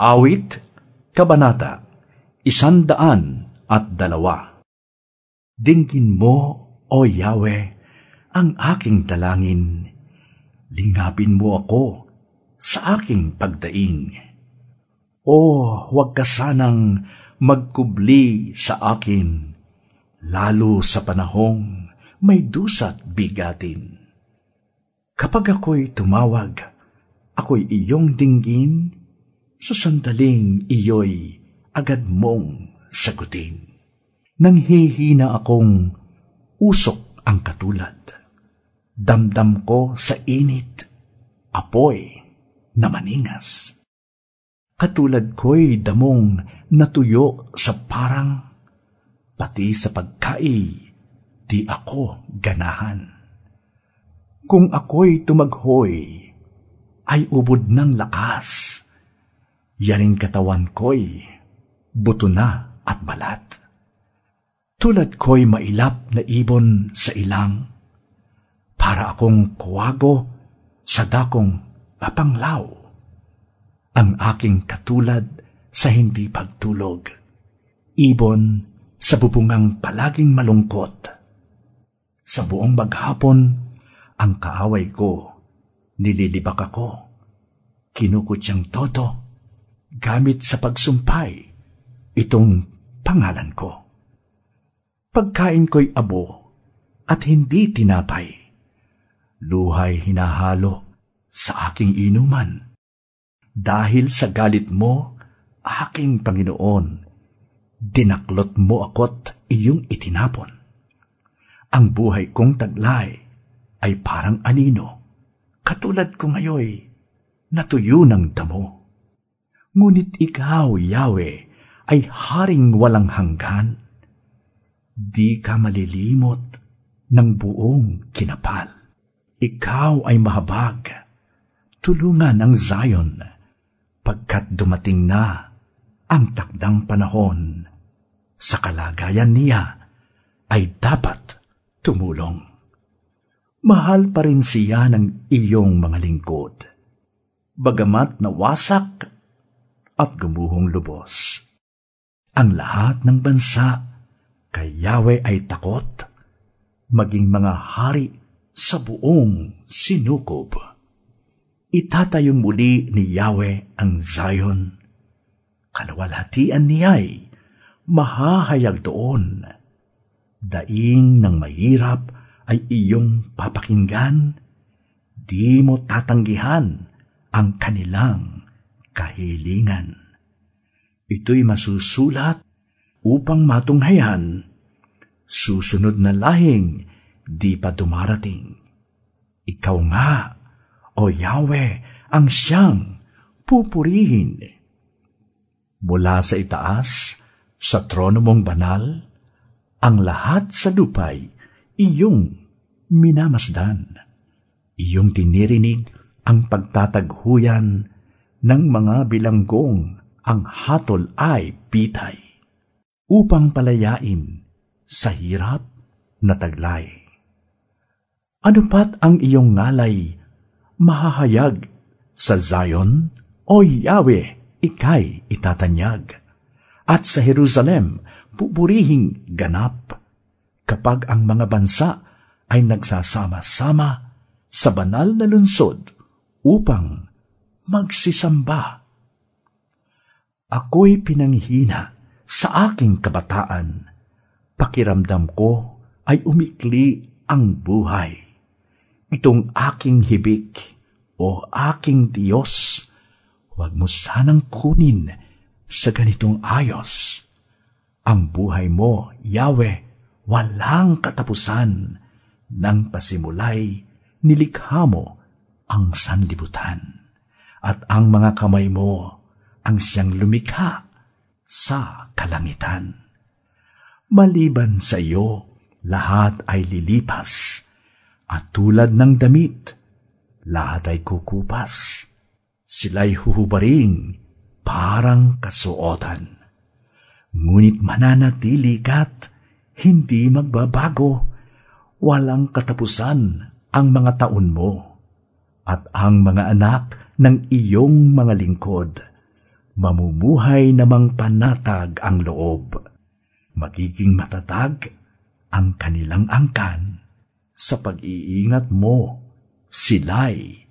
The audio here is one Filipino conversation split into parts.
Awit, Kabanata, Isandaan at Dalawa. Dinggin mo, O Yahweh, ang aking dalangin. Lingapin mo ako sa aking pagdaing. O huwag ka sanang magkubli sa akin, lalo sa panahong may dusat bigatin. Kapag ako'y tumawag, ako'y iyong dinggin, sa sandaling iyo'y agad mong sagutin. Nang hihina akong usok ang katulad, damdam ko sa init, apoy na maningas. Katulad ko'y damong natuyo sa parang, pati sa pagkai, di ako ganahan. Kung ako'y tumaghoy, ay ubod ng lakas, yaring katawan ko'y buto na at balat. Tulad ko'y mailap na ibon sa ilang, para akong kuwago sa dakong papanglaw. Ang aking katulad sa hindi pagtulog, ibon sa bubungang palaging malungkot. Sa buong maghapon, ang kaaway ko, nililibak ako, kinukutyang toto, gamit sa pagsumpay itong pangalan ko. Pagkain ko'y abo at hindi tinapay. Luhay hinahalo sa aking inuman. Dahil sa galit mo, aking Panginoon, dinaklot mo ako't iyong itinapon. Ang buhay kong taglay ay parang anino, katulad ko ngayoy, natuyo ng damo. Ngunit ikaw, Yahweh, ay haring walang hanggan. Di ka malilimot ng buong kinapal. Ikaw ay mahabag. Tulungan ang Zion pagkat dumating na ang takdang panahon. Sa kalagayan niya ay dapat tumulong. Mahal pa rin siya ng iyong mga lingkod. Bagamat nawasak at gumuhong lubos. Ang lahat ng bansa kay Yahweh ay takot, maging mga hari sa buong sinukob. Itatayong muli ni Yahweh ang Zion. Kalawalhatian niya'y mahahayag doon. Daing ng mahirap ay iyong papakinggan, di mo tatanggihan ang kanilang kahilingan. Ito'y masusulat upang matunghayan, susunod na lahing di pa dumarating. Ikaw nga, o Yahweh, ang siyang pupurihin. Mula sa itaas, sa trono mong banal, ang lahat sa lupay iyong minamasdan. Iyong tinirinig ang pagtataghuyan ng mga bilanggong ang hatol ay bitay upang palayain sa hirap na taglay. Ano pat ang iyong ngalay mahahayag sa Zion? O Yahweh ikay itatanyag. At sa Jerusalem pupurihing ganap. Kapag ang mga bansa ay nagsasama-sama sa banal na lunsod upang magsisamba. Ako'y pinanghina sa aking kabataan. Pakiramdam ko ay umikli ang buhay. Itong aking hibik o aking Diyos, huwag mo sanang kunin sa ganitong ayos. Ang buhay mo, Yahweh, walang katapusan. Nang pasimulay, nilikha mo ang sanlibutan at ang mga kamay mo ang siyang lumikha sa kalangitan. Maliban sa iyo, lahat ay lilipas, at tulad ng damit, lahat ay kukupas. Sila'y huhubaring parang kasuotan. Ngunit mananatili ka't hindi magbabago, walang katapusan ang mga taon mo, at ang mga anak ng iyong mga lingkod, mamumuhay namang panatag ang loob. Magiging matatag ang kanilang angkan. Sa pag-iingat mo, sila'y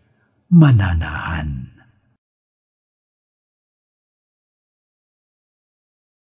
mananahan.